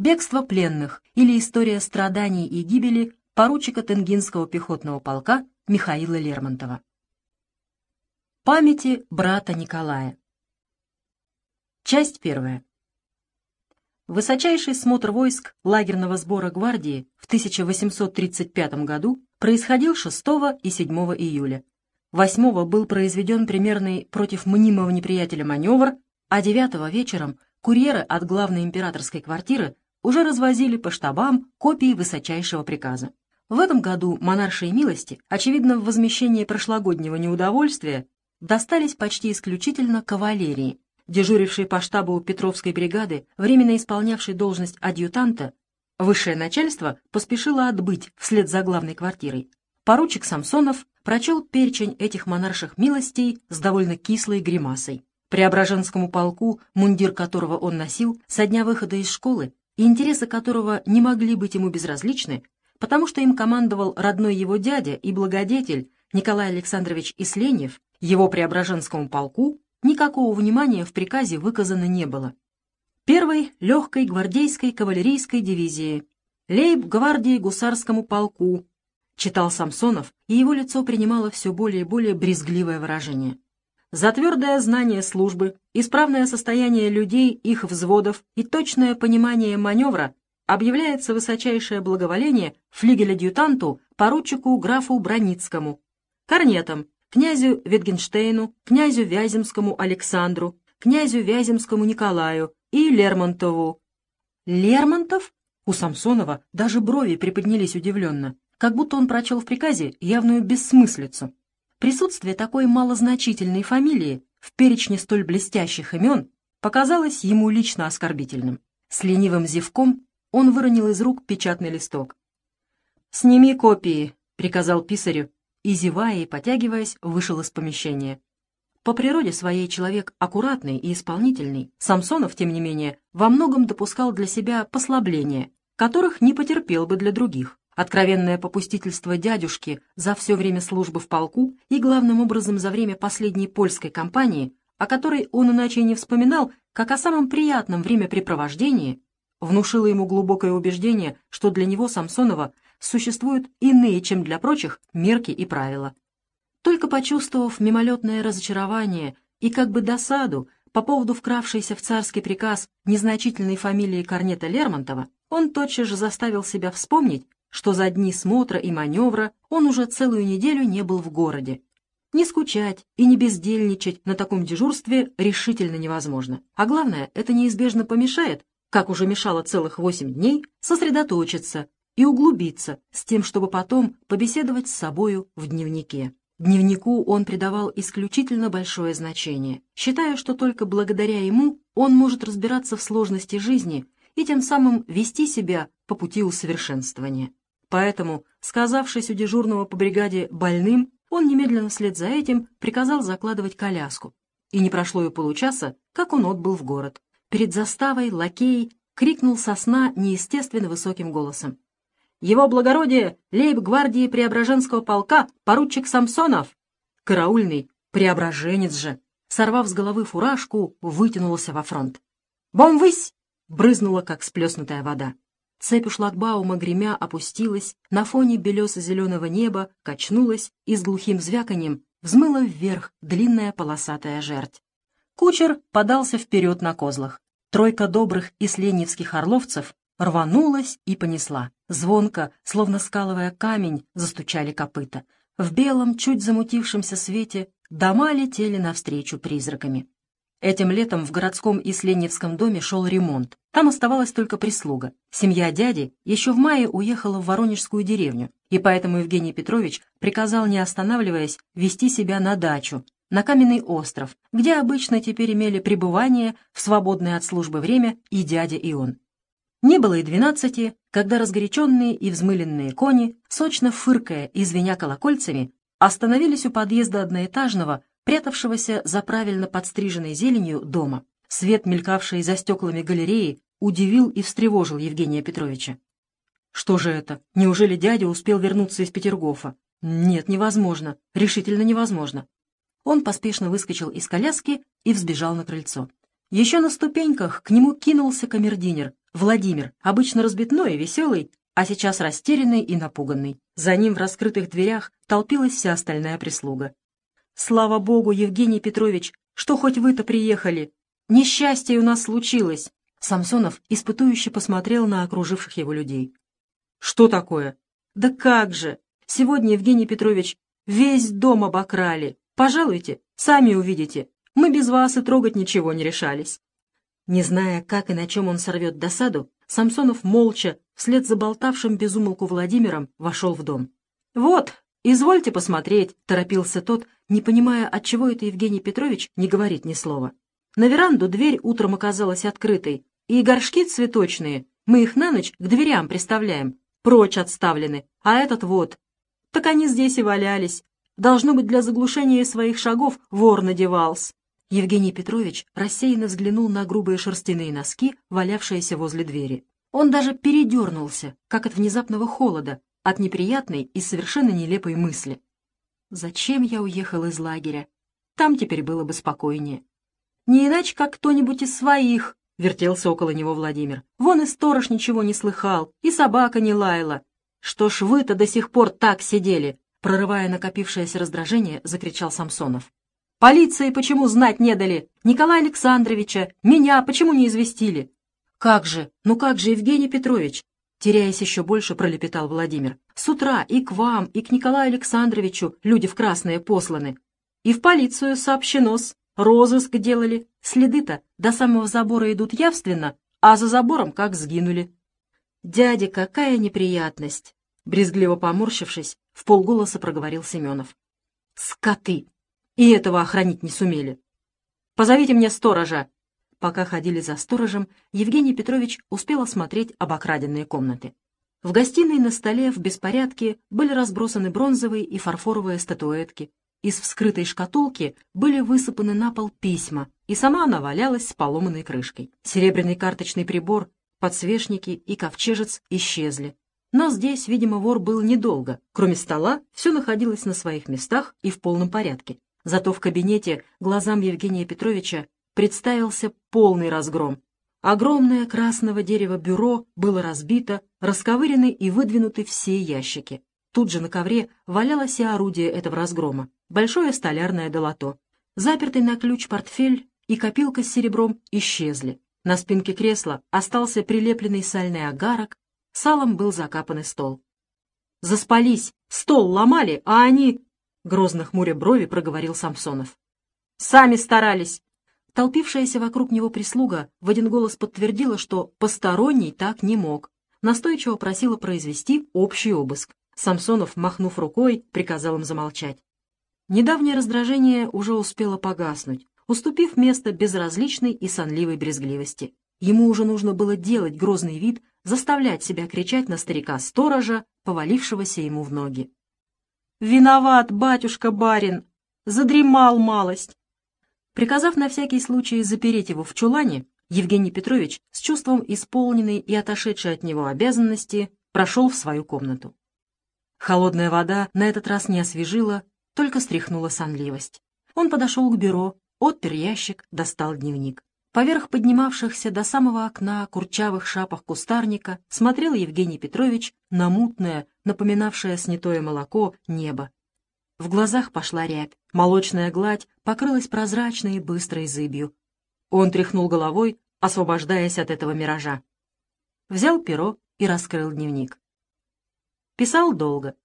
«Бегство пленных» или «История страданий и гибели поручика Тенгинского пехотного полка Михаила Лермонтова». Памяти брата Николая. Часть первая. Высочайший смотр войск лагерного сбора гвардии в 1835 году происходил 6 и 7 июля. 8 был произведен примерный против мнимого неприятеля маневр, а 9 вечером курьеры от главной императорской квартиры уже развозили по штабам копии высочайшего приказа. В этом году монаршей милости, очевидно, в возмещении прошлогоднего неудовольствия, достались почти исключительно кавалерии, дежуривший по штабу Петровской бригады, временно исполнявший должность адъютанта, высшее начальство поспешило отбыть вслед за главной квартирой. Поручик Самсонов прочел перечень этих монарших милостей с довольно кислой гримасой. Преображенскому полку, мундир которого он носил, со дня выхода из школы, интересы которого не могли быть ему безразличны, потому что им командовал родной его дядя и благодетель Николай Александрович Исленев, его Преображенскому полку никакого внимания в приказе выказано не было. Первой легкой гвардейской кавалерийской дивизии, лейб-гвардии гусарскому полку, читал Самсонов, и его лицо принимало все более и более брезгливое выражение. За твердое знание службы, исправное состояние людей, их взводов и точное понимание маневра объявляется высочайшее благоволение флигель-адъютанту поручику графу Броницкому, корнетам князю Витгенштейну, князю Вяземскому Александру, князю Вяземскому Николаю и Лермонтову. Лермонтов? У Самсонова даже брови приподнялись удивленно, как будто он прочел в приказе явную бессмыслицу. Присутствие такой малозначительной фамилии в перечне столь блестящих имен показалось ему лично оскорбительным. С ленивым зевком он выронил из рук печатный листок. «Сними копии», — приказал писарю, и, зевая и потягиваясь, вышел из помещения. По природе своей человек аккуратный и исполнительный, Самсонов, тем не менее, во многом допускал для себя послабления, которых не потерпел бы для других. Откровенное попустительство дядюшки за все время службы в полку и, главным образом, за время последней польской кампании, о которой он иначе не вспоминал, как о самом приятном времяпрепровождении, внушило ему глубокое убеждение, что для него, Самсонова, существуют иные, чем для прочих, мерки и правила. Только почувствовав мимолетное разочарование и как бы досаду по поводу вкравшейся в царский приказ незначительной фамилии Корнета Лермонтова, он тотчас же заставил себя вспомнить, что за дни смотра и маневра он уже целую неделю не был в городе. Не скучать и не бездельничать на таком дежурстве решительно невозможно. А главное, это неизбежно помешает, как уже мешало целых восемь дней, сосредоточиться и углубиться с тем, чтобы потом побеседовать с собою в дневнике. Дневнику он придавал исключительно большое значение, считая, что только благодаря ему он может разбираться в сложности жизни и тем самым вести себя по пути усовершенствования. Поэтому, сказавшись у дежурного по бригаде больным, он немедленно вслед за этим приказал закладывать коляску. И не прошло и получаса, как он отбыл в город. Перед заставой лакей крикнул сосна неестественно высоким голосом. Его благородие лейб-гвардии Преображенского полка, поручик Самсонов. Караульный, преображенец же, сорвав с головы фуражку, вытянулся во фронт. «Бомвысь!» — брызнула, как сплеснутая вода. Цепь у шлагбаума гремя опустилась, на фоне белесо-зеленого неба качнулась и с глухим звяканьем взмыла вверх длинная полосатая жерть. Кучер подался вперед на козлах. Тройка добрых исленевских орловцев рванулась и понесла. Звонко, словно скалывая камень, застучали копыта. В белом, чуть замутившемся свете дома летели навстречу призраками. Этим летом в городском Исленевском доме шел ремонт. Там оставалась только прислуга. Семья дяди еще в мае уехала в Воронежскую деревню, и поэтому Евгений Петрович приказал, не останавливаясь, вести себя на дачу, на каменный остров, где обычно теперь имели пребывание в свободное от службы время и дядя, и он. Не было и двенадцати, когда разгоряченные и взмыленные кони, сочно фыркая и звеня колокольцами, остановились у подъезда одноэтажного, прятавшегося за правильно подстриженной зеленью дома. Свет, мелькавший за стеклами галереи, удивил и встревожил Евгения Петровича. Что же это? Неужели дядя успел вернуться из Петергофа? Нет, невозможно. Решительно невозможно. Он поспешно выскочил из коляски и взбежал на крыльцо. Еще на ступеньках к нему кинулся камердинер, Владимир, обычно разбитной и веселый, а сейчас растерянный и напуганный. За ним в раскрытых дверях толпилась вся остальная прислуга. «Слава богу, Евгений Петрович, что хоть вы-то приехали! Несчастье у нас случилось!» Самсонов испытующе посмотрел на окруживших его людей. «Что такое?» «Да как же! Сегодня, Евгений Петрович, весь дом обокрали. Пожалуйте, сами увидите. Мы без вас и трогать ничего не решались». Не зная, как и на чем он сорвет досаду, Самсонов молча, вслед за болтавшим безумолку Владимиром, вошел в дом. «Вот, извольте посмотреть», — торопился тот, не понимая, отчего это Евгений Петрович не говорит ни слова. На веранду дверь утром оказалась открытой, и горшки цветочные, мы их на ночь к дверям приставляем, прочь отставлены, а этот вот. Так они здесь и валялись. Должно быть, для заглушения своих шагов вор надевался. Евгений Петрович рассеянно взглянул на грубые шерстяные носки, валявшиеся возле двери. Он даже передернулся, как от внезапного холода, от неприятной и совершенно нелепой мысли. «Зачем я уехал из лагеря? Там теперь было бы спокойнее. Не иначе, как кто-нибудь из своих», — вертелся около него Владимир. «Вон и сторож ничего не слыхал, и собака не лаяла. Что ж вы-то до сих пор так сидели?» Прорывая накопившееся раздражение, закричал Самсонов. Полиции почему знать не дали? Николая Александровича, меня почему не известили? Как же, ну как же, Евгений Петрович? Теряясь еще больше, пролепетал Владимир. С утра и к вам, и к Николаю Александровичу люди в красные посланы. И в полицию сообщено-с. Розыск делали. Следы-то до самого забора идут явственно, а за забором как сгинули. «Дядя, какая неприятность!» Брезгливо поморщившись, в полголоса проговорил Семенов. «Скоты! И этого охранить не сумели. Позовите мне сторожа!» Пока ходили за сторожем, Евгений Петрович успел осмотреть обокраденные комнаты. В гостиной на столе в беспорядке были разбросаны бронзовые и фарфоровые статуэтки. Из вскрытой шкатулки были высыпаны на пол письма, и сама она валялась с поломанной крышкой. Серебряный карточный прибор, подсвечники и ковчежец исчезли. Но здесь, видимо, вор был недолго. Кроме стола, все находилось на своих местах и в полном порядке. Зато в кабинете глазам Евгения Петровича представился полный разгром. Огромное красного дерева бюро было разбито, расковырены и выдвинуты все ящики. Тут же на ковре валялось и орудие этого разгрома, большое столярное долото. Запертый на ключ портфель и копилка с серебром исчезли. На спинке кресла остался прилепленный сальный агарок, салом был закапан стол. «Заспались! Стол ломали, а они...» Грозно хмуря брови проговорил Самсонов. «Сами старались!» Толпившаяся вокруг него прислуга в один голос подтвердила, что посторонний так не мог. Настойчиво просила произвести общий обыск. Самсонов, махнув рукой, приказал им замолчать. Недавнее раздражение уже успело погаснуть, уступив место безразличной и сонливой брезгливости. Ему уже нужно было делать грозный вид, заставлять себя кричать на старика-сторожа, повалившегося ему в ноги. «Виноват, батюшка-барин! Задремал малость!» Приказав на всякий случай запереть его в чулане, Евгений Петрович с чувством исполненной и отошедшей от него обязанности прошел в свою комнату. Холодная вода на этот раз не освежила, только стряхнула сонливость. Он подошел к бюро, отпер ящик, достал дневник. Поверх поднимавшихся до самого окна курчавых шапах кустарника смотрел Евгений Петрович на мутное, напоминавшее снятое молоко, небо. В глазах пошла рябь, молочная гладь покрылась прозрачной и быстрой зыбью. Он тряхнул головой, освобождаясь от этого миража. Взял перо и раскрыл дневник. Писал долго.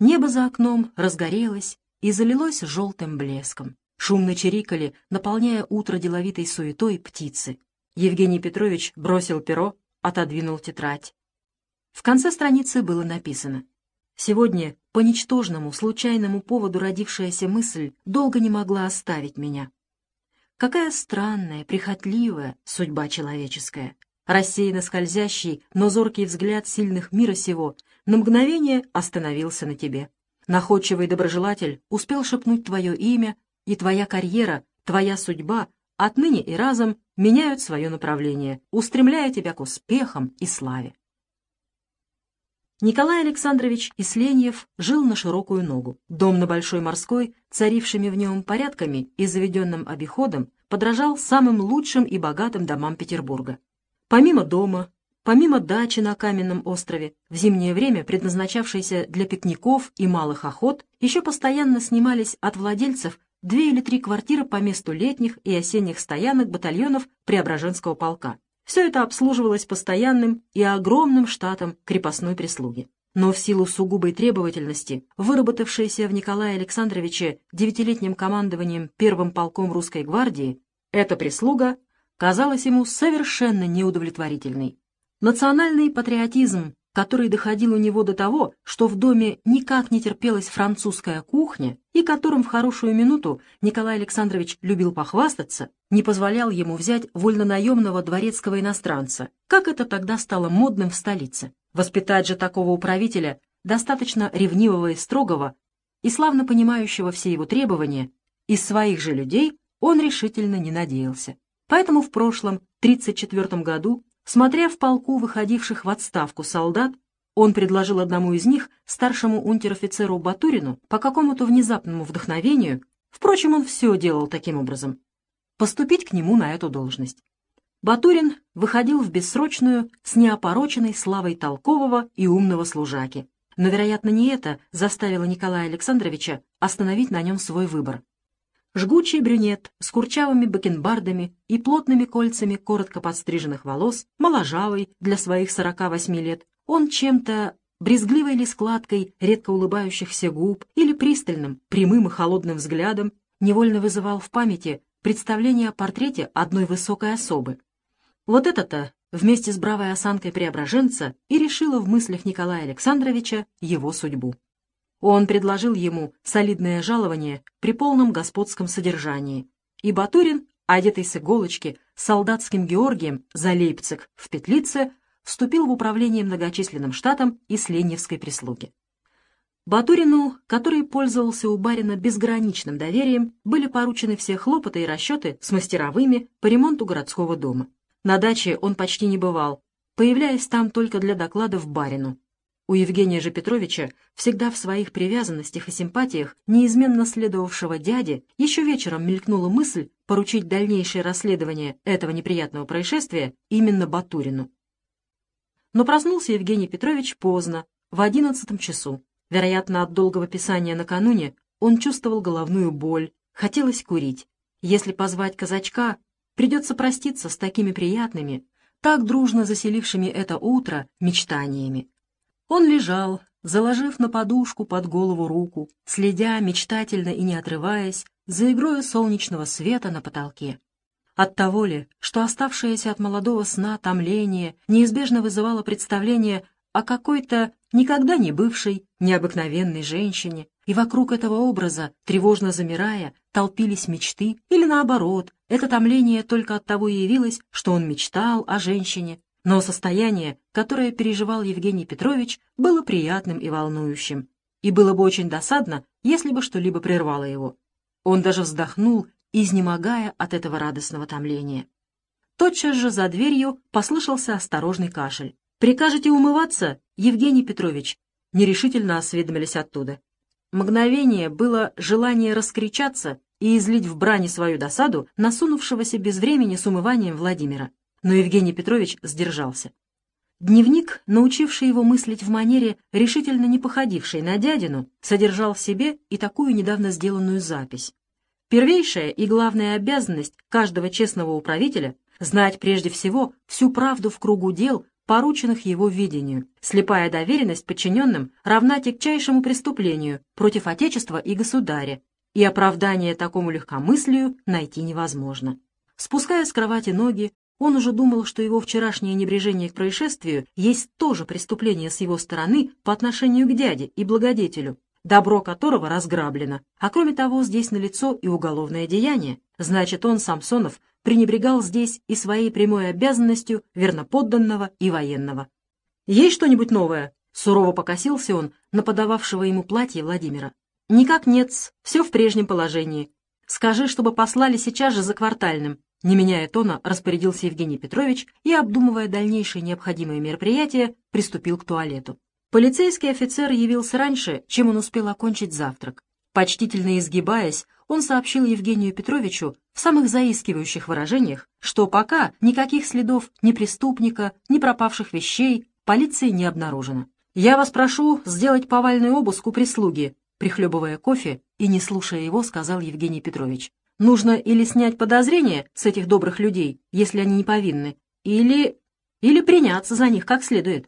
Небо за окном разгорелось и залилось желтым блеском. Шумно чирикали, наполняя утро деловитой суетой птицы. Евгений Петрович бросил перо, отодвинул тетрадь. В конце страницы было написано. «Сегодня по ничтожному, случайному поводу родившаяся мысль долго не могла оставить меня. Какая странная, прихотливая судьба человеческая. Рассеянно скользящий, но зоркий взгляд сильных мира сего на мгновение остановился на тебе. Находчивый доброжелатель успел шепнуть твое имя, и твоя карьера, твоя судьба отныне и разом меняют свое направление, устремляя тебя к успехам и славе. Николай Александрович Исленьев жил на широкую ногу. Дом на Большой Морской, царившими в нем порядками и заведенным обиходом, подражал самым лучшим и богатым домам Петербурга. Помимо дома, помимо дачи на Каменном острове, в зимнее время предназначавшейся для пикников и малых охот, еще постоянно снимались от владельцев две или три квартиры по месту летних и осенних стоянок батальонов Преображенского полка. Все это обслуживалось постоянным и огромным штатом крепостной прислуги. Но в силу сугубой требовательности, выработавшейся в Николае Александровиче девятилетним командованием первым полком русской гвардии, эта прислуга казалась ему совершенно неудовлетворительной. Национальный патриотизм, который доходил у него до того, что в доме никак не терпелась французская кухня, и которым в хорошую минуту Николай Александрович любил похвастаться, не позволял ему взять вольнонаемного дворецкого иностранца, как это тогда стало модным в столице. Воспитать же такого управителя, достаточно ревнивого и строгого, и славно понимающего все его требования, из своих же людей он решительно не надеялся. Поэтому в прошлом, 1934 году, смотря в полку выходивших в отставку солдат, он предложил одному из них, старшему унтер-офицеру Батурину, по какому-то внезапному вдохновению, впрочем, он все делал таким образом, поступить к нему на эту должность. Батурин выходил в бессрочную с неопороченной славой толкового и умного служаки. Но, вероятно, не это заставило Николая Александровича остановить на нем свой выбор. Жгучий брюнет с курчавыми бакенбардами и плотными кольцами коротко подстриженных волос, моложавый для своих 48 лет, он чем-то брезгливой ли складкой редко улыбающихся губ или пристальным, прямым и холодным взглядом невольно вызывал в памяти представление о портрете одной высокой особы, вот это-то вместе с бравой осанкой преображенца и решило в мыслях Николая Александровича его судьбу. Он предложил ему солидное жалование при полном господском содержании, и Батурин, одетый с иголочки, солдатским Георгием за Лейпциг в Петлице, вступил в управление многочисленным штатом и Леневской прислуги. Батурину, который пользовался у барина безграничным доверием, были поручены все хлопоты и расчеты с мастеровыми по ремонту городского дома. На даче он почти не бывал, появляясь там только для докладов барину. У Евгения же Петровича, всегда в своих привязанностях и симпатиях, неизменно следовавшего дяде, еще вечером мелькнула мысль поручить дальнейшее расследование этого неприятного происшествия именно Батурину. Но проснулся Евгений Петрович поздно, в одиннадцатом часу. Вероятно, от долгого писания накануне он чувствовал головную боль, хотелось курить. Если позвать казачка, Придется проститься с такими приятными, так дружно заселившими это утро мечтаниями. Он лежал, заложив на подушку под голову руку, следя мечтательно и не отрываясь за игрою солнечного света на потолке. От того ли, что оставшееся от молодого сна томление неизбежно вызывало представление о какой-то никогда не бывшей необыкновенной женщине, и вокруг этого образа, тревожно замирая, толпились мечты, или наоборот, это томление только от того и явилось, что он мечтал о женщине, но состояние, которое переживал Евгений Петрович, было приятным и волнующим, и было бы очень досадно, если бы что-либо прервало его. Он даже вздохнул, изнемогая от этого радостного томления. Тотчас же за дверью послышался осторожный кашель. «Прикажете умываться, Евгений Петрович?» Нерешительно осведомились оттуда. Мгновение было желание раскричаться и излить в брани свою досаду насунувшегося без времени с умыванием Владимира. Но Евгений Петрович сдержался. Дневник, научивший его мыслить в манере, решительно не походившей на дядину, содержал в себе и такую недавно сделанную запись. Первейшая и главная обязанность каждого честного управителя — знать прежде всего всю правду в кругу дел, порученных его видению. Слепая доверенность подчиненным равна тягчайшему преступлению против Отечества и Государя, и оправдание такому легкомыслию найти невозможно. Спуская с кровати ноги, он уже думал, что его вчерашнее небрежение к происшествию есть тоже преступление с его стороны по отношению к дяде и благодетелю, добро которого разграблено. А кроме того, здесь налицо и уголовное деяние. Значит, он, Самсонов, пренебрегал здесь и своей прямой обязанностью верноподданного и военного. «Есть что-нибудь новое?» — сурово покосился он на подававшего ему платье Владимира. «Никак нет, все в прежнем положении. Скажи, чтобы послали сейчас же за квартальным». Не меняя тона, распорядился Евгений Петрович и, обдумывая дальнейшие необходимые мероприятия, приступил к туалету. Полицейский офицер явился раньше, чем он успел окончить завтрак. Почтительно изгибаясь, он сообщил Евгению Петровичу в самых заискивающих выражениях, что пока никаких следов ни преступника, ни пропавших вещей полиции не обнаружено. «Я вас прошу сделать повальный обыск у прислуги», прихлебывая кофе и не слушая его, сказал Евгений Петрович. «Нужно или снять подозрения с этих добрых людей, если они не повинны, или... или приняться за них как следует.